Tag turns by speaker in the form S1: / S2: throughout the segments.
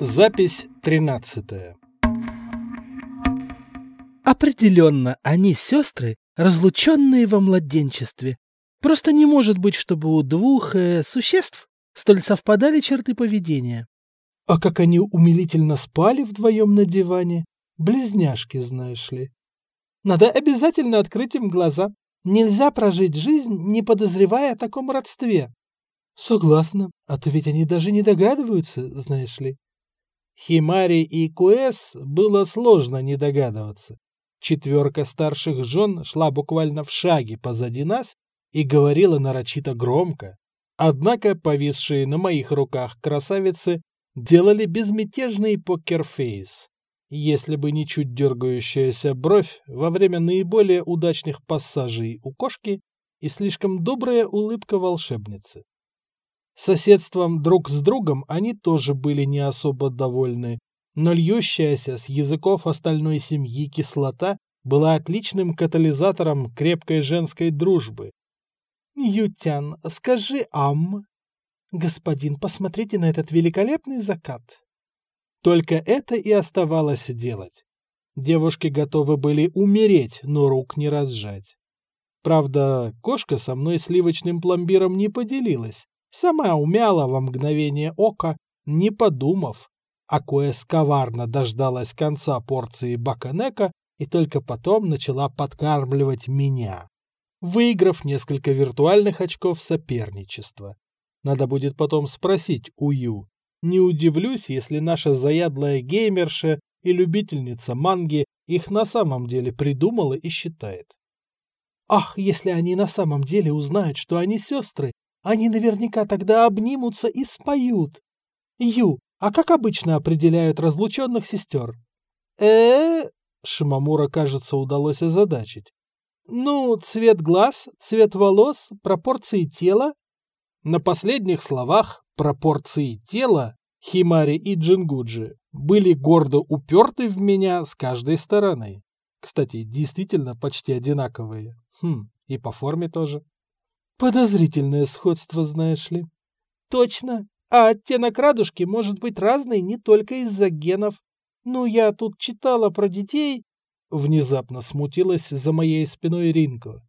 S1: Запись 13.
S2: Определенно, они сестры, разлученные во младенчестве. Просто не может быть, чтобы у двух э, существ столь совпадали черты поведения.
S1: А как они умилительно спали вдвоем на диване. Близняшки, знаешь ли.
S2: Надо обязательно открыть им глаза. Нельзя прожить жизнь, не подозревая о таком родстве.
S1: Согласна. А то ведь они даже не догадываются, знаешь ли. Химари и Куэс было сложно не догадываться. Четверка старших жен шла буквально в шаге позади нас и говорила нарочито громко. Однако повисшие на моих руках красавицы делали безмятежный покерфейс, если бы не чуть дергающаяся бровь во время наиболее удачных пассажей у кошки и слишком добрая улыбка волшебницы. Соседством друг с другом они тоже были не особо довольны, но льющаяся с языков остальной семьи кислота была отличным катализатором крепкой женской дружбы.
S2: «Ютян, скажи ам!» «Господин, посмотрите на этот великолепный закат!»
S1: Только это и оставалось делать. Девушки готовы были умереть, но рук не разжать. Правда, кошка со мной сливочным пломбиром не поделилась, Сама умяла во мгновение ока, не подумав, а Коэс коварно дождалась конца порции баканека и только потом начала подкармливать меня, выиграв несколько виртуальных очков соперничества. Надо будет потом спросить у Ю. Не удивлюсь, если наша заядлая геймерша и любительница манги их на самом деле придумала и считает.
S2: Ах, если они на самом деле узнают, что они сестры, они наверняка тогда обнимутся и споют. Ю, а как обычно определяют разлученных сестер?
S1: э Шимамура, кажется, удалось озадачить.
S2: Ну, цвет глаз, цвет волос, пропорции тела.
S1: На последних словах пропорции тела Химари и Джингуджи были гордо уперты в меня с каждой стороны. Кстати, действительно почти одинаковые. Хм, и по форме тоже.
S2: Подозрительное сходство, знаешь ли. Точно. А оттенок радужки может быть разный не только из-за генов. Ну, я тут читала про детей.
S1: Внезапно смутилась за моей спиной Ринко.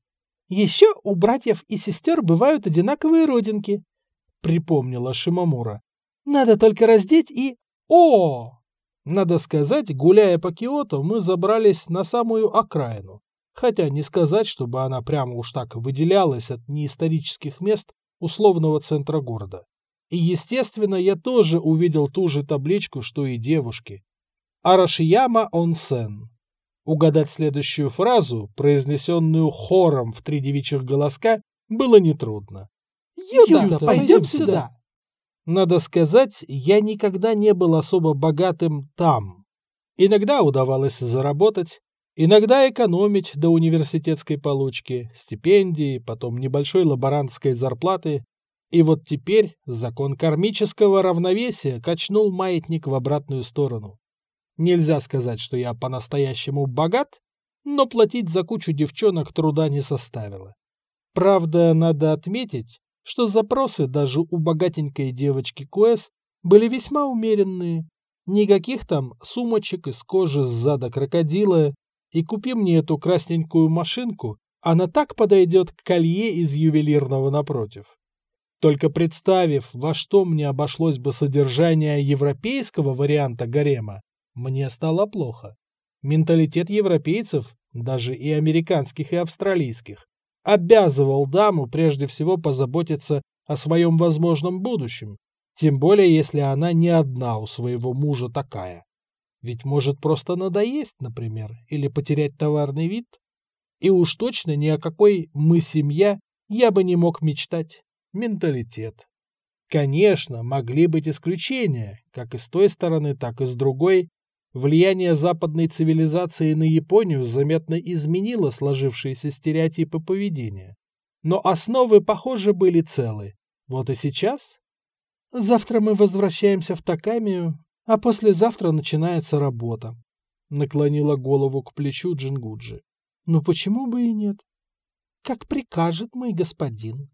S2: Еще у братьев и сестер бывают одинаковые родинки.
S1: Припомнила Шимамура.
S2: Надо только раздеть и... О!
S1: Надо сказать, гуляя по Киото, мы забрались на самую окраину хотя не сказать, чтобы она прямо уж так выделялась от неисторических мест условного центра города. И, естественно, я тоже увидел ту же табличку, что и девушки. Арашияма Онсен. Угадать следующую фразу, произнесенную хором в три девичьих голоска, было нетрудно.
S2: «Юда, Юда пойдем сюда!»
S1: Надо сказать, я никогда не был особо богатым там. Иногда удавалось заработать, Иногда экономить до университетской получки, стипендии, потом небольшой лаборантской зарплаты. И вот теперь закон кармического равновесия качнул маятник в обратную сторону. Нельзя сказать, что я по-настоящему богат, но платить за кучу девчонок труда не составило. Правда, надо отметить, что запросы даже у богатенькой девочки Куэс были весьма умеренные. Никаких там сумочек из кожи с зада крокодила и купи мне эту красненькую машинку, она так подойдет к колье из ювелирного напротив. Только представив, во что мне обошлось бы содержание европейского варианта гарема, мне стало плохо. Менталитет европейцев, даже и американских, и австралийских, обязывал даму прежде всего позаботиться о своем возможном будущем, тем более если она не одна у своего мужа такая. Ведь может просто надоесть, например, или потерять товарный вид. И уж точно ни о какой «мы семья» я бы не мог мечтать. Менталитет. Конечно, могли быть исключения, как и с той стороны, так и с другой. Влияние западной цивилизации на Японию заметно изменило сложившиеся стереотипы поведения. Но основы, похоже, были целы. Вот и сейчас.
S2: Завтра мы возвращаемся в Такамию, а послезавтра начинается работа. Наклонила голову к плечу Джингуджи. Ну почему бы и нет? Как прикажет мой господин.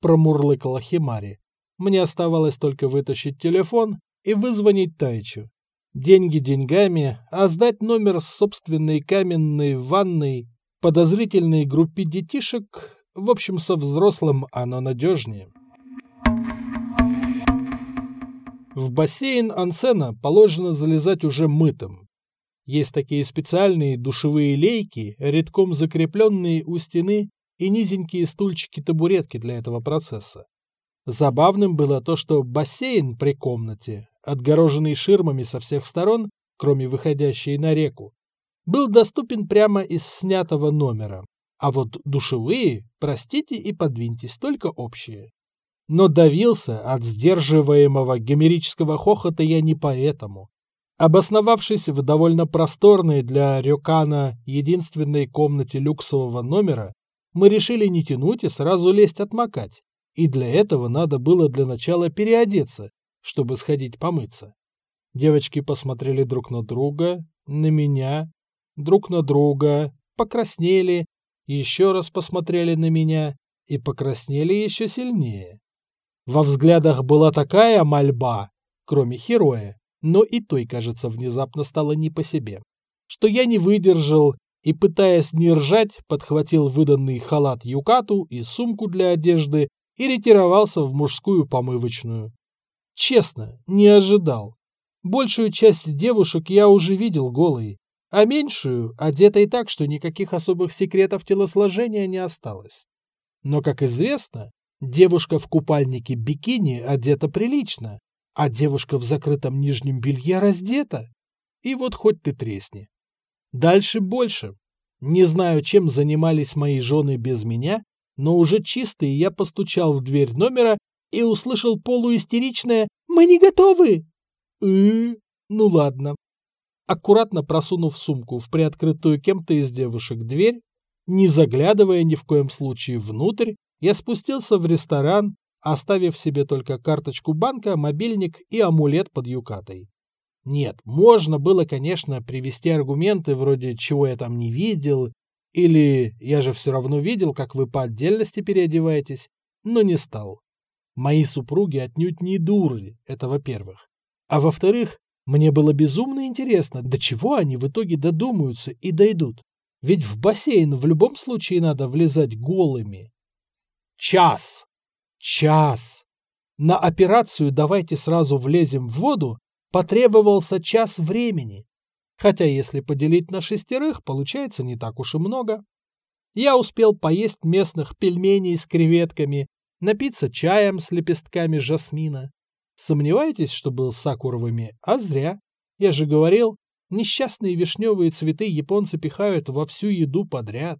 S2: Промурлыкала Химари. Мне оставалось только вытащить телефон
S1: и вызвонить Тайчу. Деньги деньгами, а сдать номер с собственной каменной ванной подозрительной группе детишек, в общем, со взрослым оно надежнее. В бассейн ансена положено залезать уже мытым. Есть такие специальные душевые лейки, редком закрепленные у стены и низенькие стульчики-табуретки для этого процесса. Забавным было то, что бассейн при комнате, отгороженный ширмами со всех сторон, кроме выходящей на реку, был доступен прямо из снятого номера. А вот душевые, простите и подвиньтесь, только общие. Но давился от сдерживаемого гомерического хохота я не поэтому. Обосновавшись в довольно просторной для Рёкана единственной комнате люксового номера, мы решили не тянуть и сразу лезть отмокать. И для этого надо было для начала переодеться, чтобы сходить помыться. Девочки посмотрели друг на друга, на меня, друг на друга, покраснели, еще раз посмотрели на меня и покраснели еще сильнее. Во взглядах была такая мольба, кроме Хероя, но и той, кажется, внезапно стало не по себе, что я не выдержал и, пытаясь не ржать, подхватил выданный халат Юкату и сумку для одежды и ретировался в мужскую помывочную. Честно, не ожидал. Большую часть девушек я уже видел голой, а меньшую одетой так, что никаких особых секретов телосложения не осталось. Но, как известно, Девушка в купальнике бикини одета прилично, а девушка в закрытом нижнем белье раздета. И вот хоть ты тресни. Дальше больше. Не знаю, чем занимались мои жены без меня, но уже чистый я постучал в дверь номера и услышал полуистеричное «Мы не готовы!» «Э, ну ладно». Аккуратно просунув сумку в приоткрытую кем-то из девушек дверь, не заглядывая ни в коем случае внутрь, я спустился в ресторан, оставив себе только карточку банка, мобильник и амулет под юкатой. Нет, можно было, конечно, привести аргументы вроде «чего я там не видел» или «я же все равно видел, как вы по отдельности переодеваетесь», но не стал. Мои супруги отнюдь не дуры, это во-первых. А во-вторых, мне было безумно интересно, до чего они в итоге додумаются и дойдут. Ведь в бассейн в любом случае надо влезать голыми. Час! Час! На операцию «давайте сразу влезем в воду» потребовался час времени. Хотя если поделить на шестерых, получается не так уж и много. Я успел поесть местных пельменей с креветками, напиться чаем с лепестками жасмина. Сомневаетесь, что был с сакуровыми? А зря. Я же говорил, несчастные вишневые цветы японцы пихают во всю еду подряд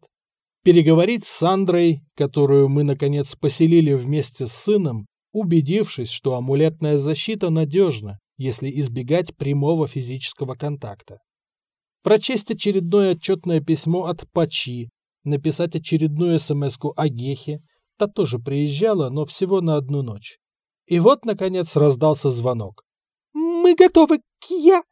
S1: переговорить с Сандрой, которую мы, наконец, поселили вместе с сыном, убедившись, что амулетная защита надежна, если избегать прямого физического контакта. Прочесть очередное отчетное письмо от Пачи, написать очередную смс-ку о Гехе, та тоже приезжала, но всего на одну ночь. И вот, наконец, раздался звонок. «Мы готовы к я!»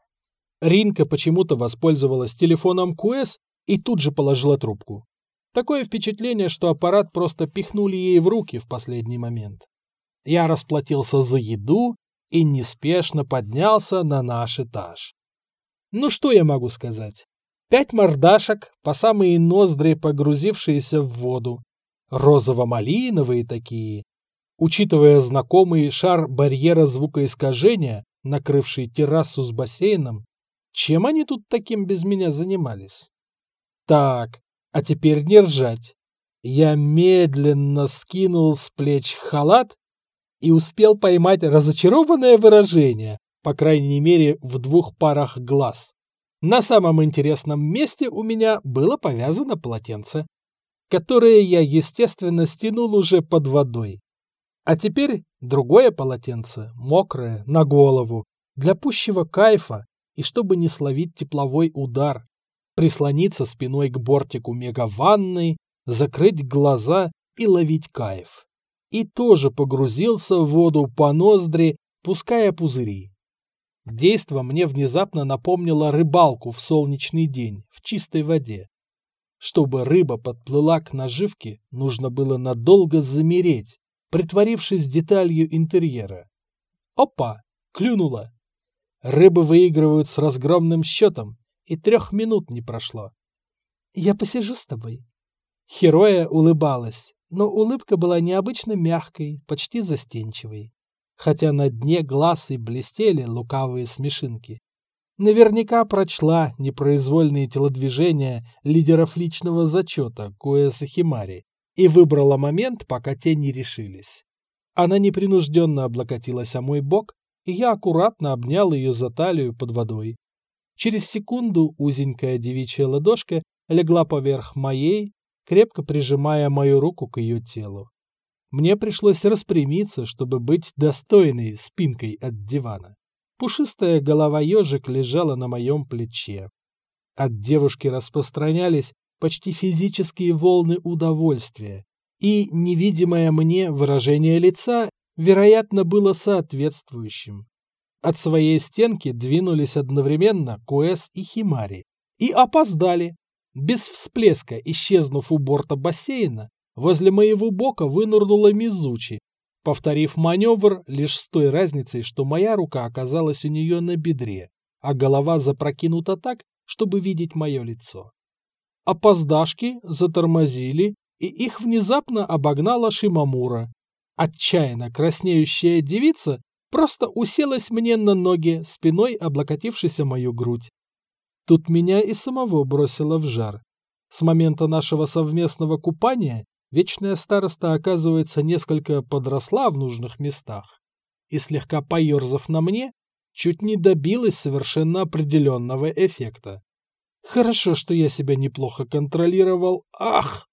S1: Ринка почему-то воспользовалась телефоном Куэс и тут же положила трубку. Такое впечатление, что аппарат просто пихнули ей в руки в последний момент. Я расплатился за еду и неспешно поднялся на наш этаж. Ну что я могу сказать? Пять мордашек, по самые ноздри погрузившиеся в воду. Розово-малиновые такие. Учитывая знакомый шар барьера звукоискажения, накрывший террасу с бассейном, чем они тут таким без меня занимались? Так, а теперь не ржать. Я медленно скинул с плеч халат и успел поймать разочарованное выражение, по крайней мере, в двух парах глаз. На самом интересном месте у меня было повязано полотенце, которое я, естественно, стянул уже под водой. А теперь другое полотенце, мокрое, на голову, для пущего кайфа и чтобы не словить тепловой удар прислониться спиной к бортику мегаванной, закрыть глаза и ловить кайф. И тоже погрузился в воду по ноздри, пуская пузыри. Действо мне внезапно напомнило рыбалку в солнечный день в чистой воде. Чтобы рыба подплыла к наживке, нужно было надолго замереть, притворившись деталью интерьера. Опа! Клюнула! Рыбы выигрывают с разгромным счетом, и трех минут не прошло.
S2: «Я посижу с тобой».
S1: Хероя улыбалась, но улыбка была необычно мягкой, почти застенчивой. Хотя на дне глаз и блестели лукавые смешинки. Наверняка прочла непроизвольные телодвижения лидеров личного зачета Куэса Химари и выбрала момент, пока те не решились. Она непринужденно облокотилась о мой бок, и я аккуратно обнял ее за талию под водой. Через секунду узенькая девичья ладошка легла поверх моей, крепко прижимая мою руку к ее телу. Мне пришлось распрямиться, чтобы быть достойной спинкой от дивана. Пушистая голова ежик лежала на моем плече. От девушки распространялись почти физические волны удовольствия, и невидимое мне выражение лица, вероятно, было соответствующим. От своей стенки двинулись одновременно Куэс и Химари. И опоздали. Без всплеска, исчезнув у борта бассейна, возле моего бока вынырнула Мизучи, повторив маневр лишь с той разницей, что моя рука оказалась у нее на бедре, а голова запрокинута так, чтобы видеть мое лицо. Опоздашки затормозили, и их внезапно обогнала Шимамура. Отчаянно краснеющая девица просто уселась мне на ноги, спиной облокотившись о мою грудь. Тут меня и самого бросило в жар. С момента нашего совместного купания вечная староста, оказывается, несколько подросла в нужных местах. И слегка поерзав на мне, чуть не добилась совершенно определенного эффекта. Хорошо, что я себя неплохо контролировал. Ах!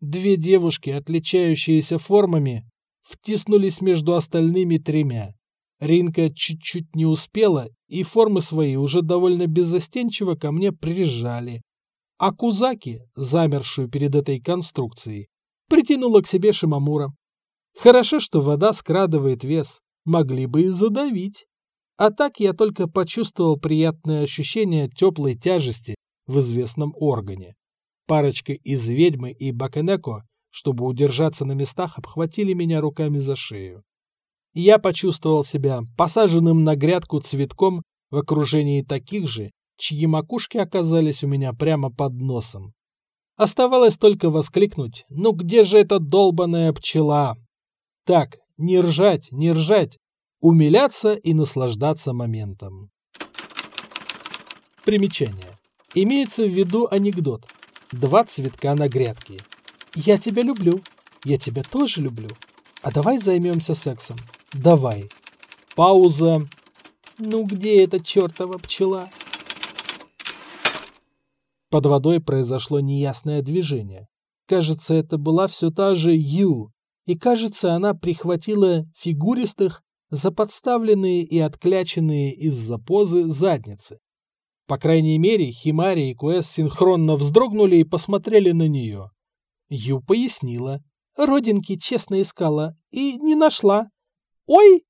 S1: Две девушки, отличающиеся формами, втиснулись между остальными тремя. Ринка чуть-чуть не успела, и формы свои уже довольно беззастенчиво ко мне прижали. А Кузаки, замершую перед этой конструкцией, притянула к себе Шимамура. Хорошо, что вода скрадывает вес, могли бы и задавить. А так я только почувствовал приятное ощущение теплой тяжести в известном органе. Парочка из ведьмы и Бакенеко чтобы удержаться на местах, обхватили меня руками за шею. Я почувствовал себя посаженным на грядку цветком в окружении таких же, чьи макушки оказались у меня прямо под носом. Оставалось только воскликнуть «Ну где же эта долбаная пчела?» Так, не ржать, не ржать, умиляться и наслаждаться моментом. Примечание. Имеется в виду анекдот. Два цветка на грядке. Я тебя люблю. Я тебя тоже люблю. А давай займемся сексом. Давай. Пауза. Ну где эта чертова пчела? Под водой произошло неясное движение. Кажется, это была все та же Ю, и кажется, она прихватила фигуристых, заподставленные и откляченные из-за позы задницы. По крайней мере, Химари и Куэс синхронно вздрогнули и посмотрели на нее. Ю пояснила. Родинки честно искала и не нашла. Ой!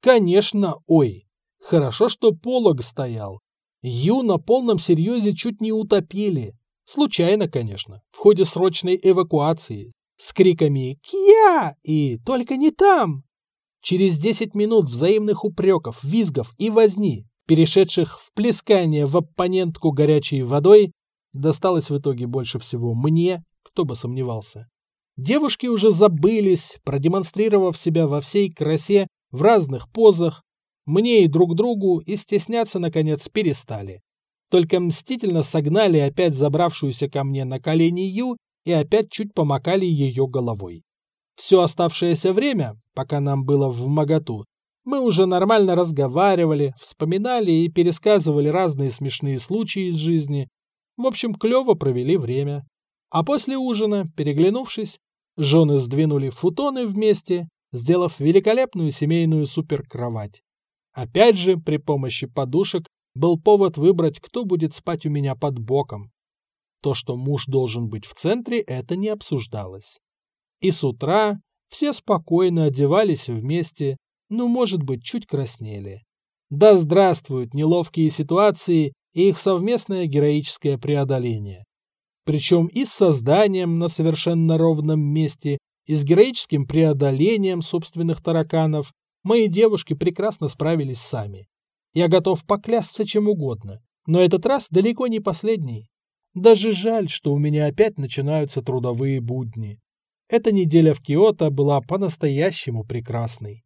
S1: Конечно, ой. Хорошо, что полог стоял. Ю на полном серьезе чуть не утопили. Случайно, конечно, в ходе срочной эвакуации. С криками «Кья!» и «Только не там!». Через 10 минут взаимных упреков, визгов и возни, перешедших в плескание в оппонентку горячей водой, досталось в итоге больше всего мне кто бы сомневался. Девушки уже забылись, продемонстрировав себя во всей красе в разных позах. Мне и друг другу и стесняться, наконец, перестали. Только мстительно согнали опять забравшуюся ко мне на колени Ю и опять чуть помакали ее головой. Все оставшееся время, пока нам было в моготу, мы уже нормально разговаривали, вспоминали и пересказывали разные смешные случаи из жизни. В общем, клево провели время. А после ужина, переглянувшись, жены сдвинули футоны вместе, сделав великолепную семейную суперкровать. Опять же, при помощи подушек был повод выбрать, кто будет спать у меня под боком. То, что муж должен быть в центре, это не обсуждалось. И с утра все спокойно одевались вместе, ну, может быть, чуть краснели. Да здравствуют неловкие ситуации и их совместное героическое преодоление причем и с созданием на совершенно ровном месте, и с героическим преодолением собственных тараканов, мои девушки прекрасно справились сами. Я готов поклясться чем угодно, но этот раз далеко не последний. Даже жаль, что у меня опять начинаются трудовые будни. Эта неделя в Киото была по-настоящему прекрасной.